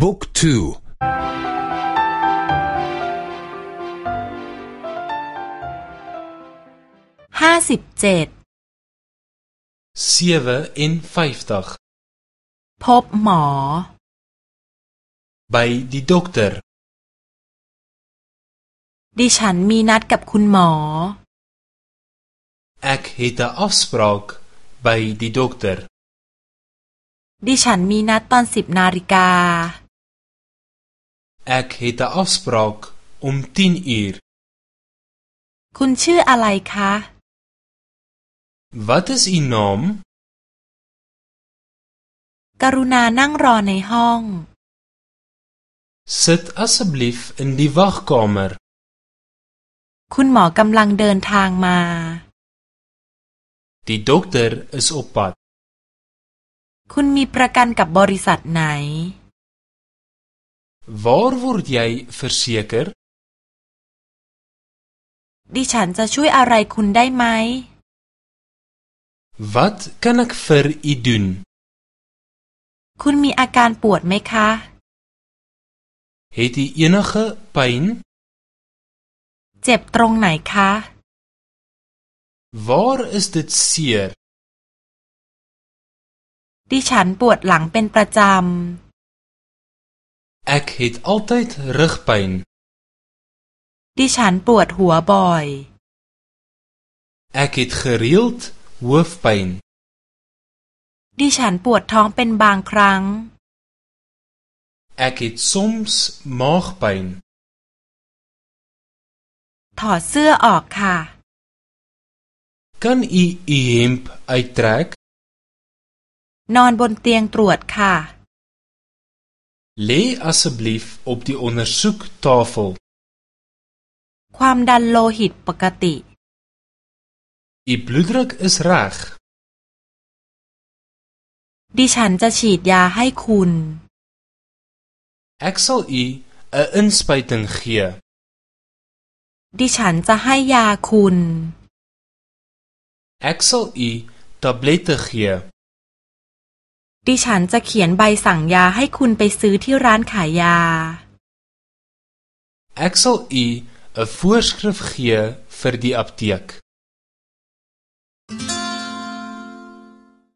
บุ๊กทูห้าสิบเจ็ดพบหมอ bij die dokter ดิฉันมีนัดกับคุณหมอ Ek het 'n afspraak by die dokter ดิฉันมีนัดตอนสิบนาฬิกา Ek het 'n afspraak om 10 uur คุณชื่ออะไรคะ Wat is u naam กรุณานั่งรอในห้อง Sit asseblief in die wagkamer คุณหมอกำลังเดินทางมา Die dokter is op pad คุณมีประกันกับบริษัทไหน Waar word jy verseker ดิฉันจะช่วยอะไรคุณได้ไหม Wat kan ek vir u doen คุณมีอาการปวดไหมคะ Het u enige pyn เจ็บตรงไหนคะ Waar is dit seer ดิฉันปวดหลังเป็นประจำ Ek het altyd rugpyn ดิฉันปวดหัวบ่อย Ek het gereeld hoofpyn ดิฉันปวดท้องเป็นบางครั้ง Ek het soms maagpyn ถอดเสื้อออกค่ะ Kan u u hemp uittrek นอนบนเตียงตรวจค่ะ Lê asseblief op die ondersoektafel ความดันโลหิตปกติ U bloeddruk is reg ดิฉันจะฉีดยาให้คุณ Ek sal u 'n inspuiting gee ดิฉันจะให้ยาคุณ Ek sal u tablette gee ดิฉันจะเขียนใบสั่งยาให้คุณไปซื้อที่ร้านขายยา Ek sal u 'n voorskrif gee vir die apteek